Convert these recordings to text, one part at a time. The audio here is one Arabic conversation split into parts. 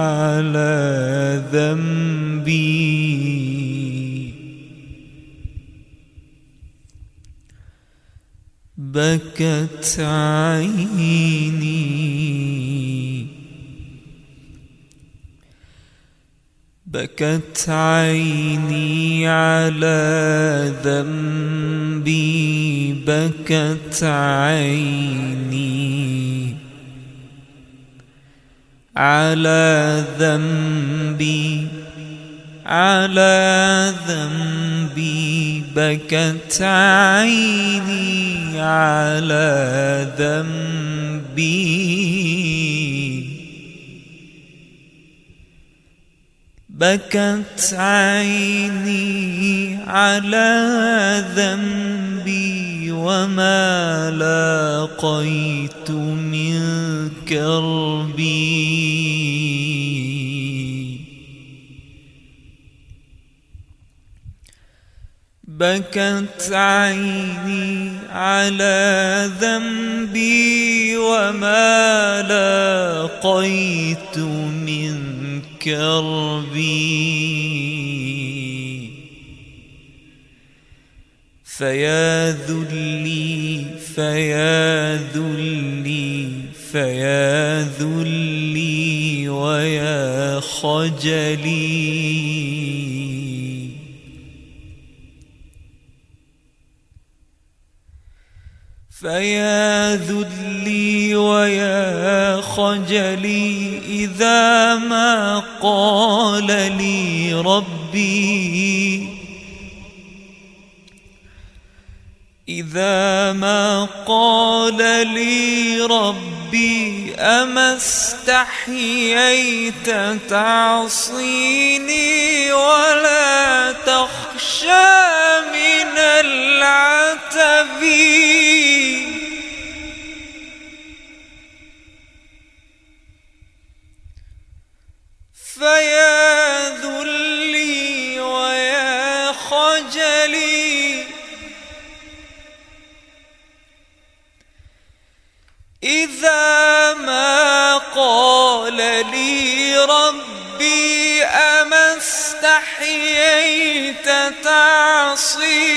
على ذنبي. بكت عيني. بكت عيني على ذنبي. بكت عيني على ذنبي على ذنبي بكت عيني على ذنبي. بكت عيني على ذنبي وما لاقيت من كربي. بكت عيني على ذنبي وما لاقيت من كربي. فيا ذلي فيا ذلي فيا ذلي ويا خجلي. فيا ذلي ويا خجلي إذا ما قال لي ربي. إذا ما قال لي ربي أما استحييت تعصيني ولا تخشى. إذا ما قال لي ربي أما استحييت تعصيني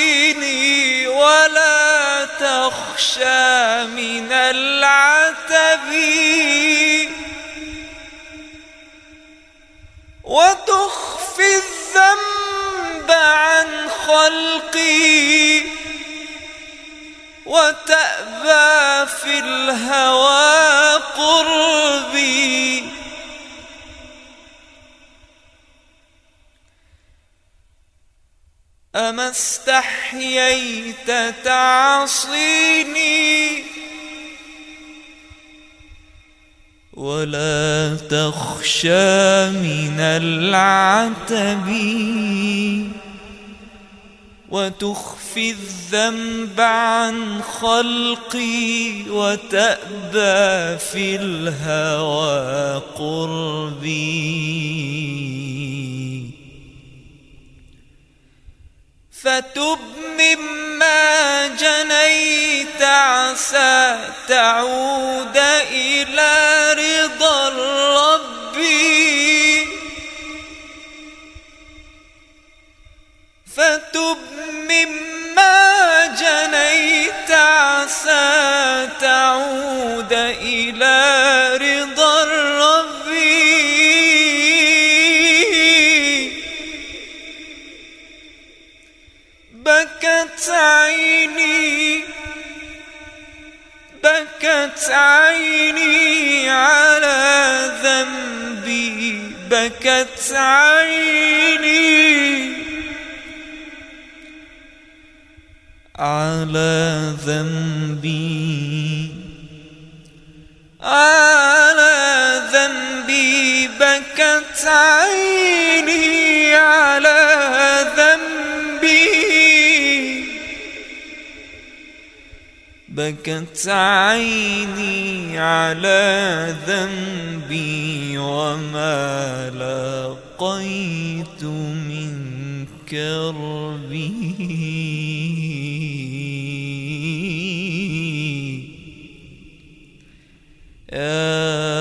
ولا تخشى من العتب وتخفي الذنب عن خلقي وتأبى الهوى قربي. أما استحييت تعصيني ولا تخشى من العتب. وتخفي الذنب عن خلقي وتأبى في الهوى قربي. فتب مما جنيت عسى تعود عسى تعود إلى رضا الرب. بكت عيني بكت عيني على ذنبي بكت عيني على ذنبي. على ذنبي بكت عيني. على ذنبي بكت عيني. على ذنبي وما لقيت من كربي. uh,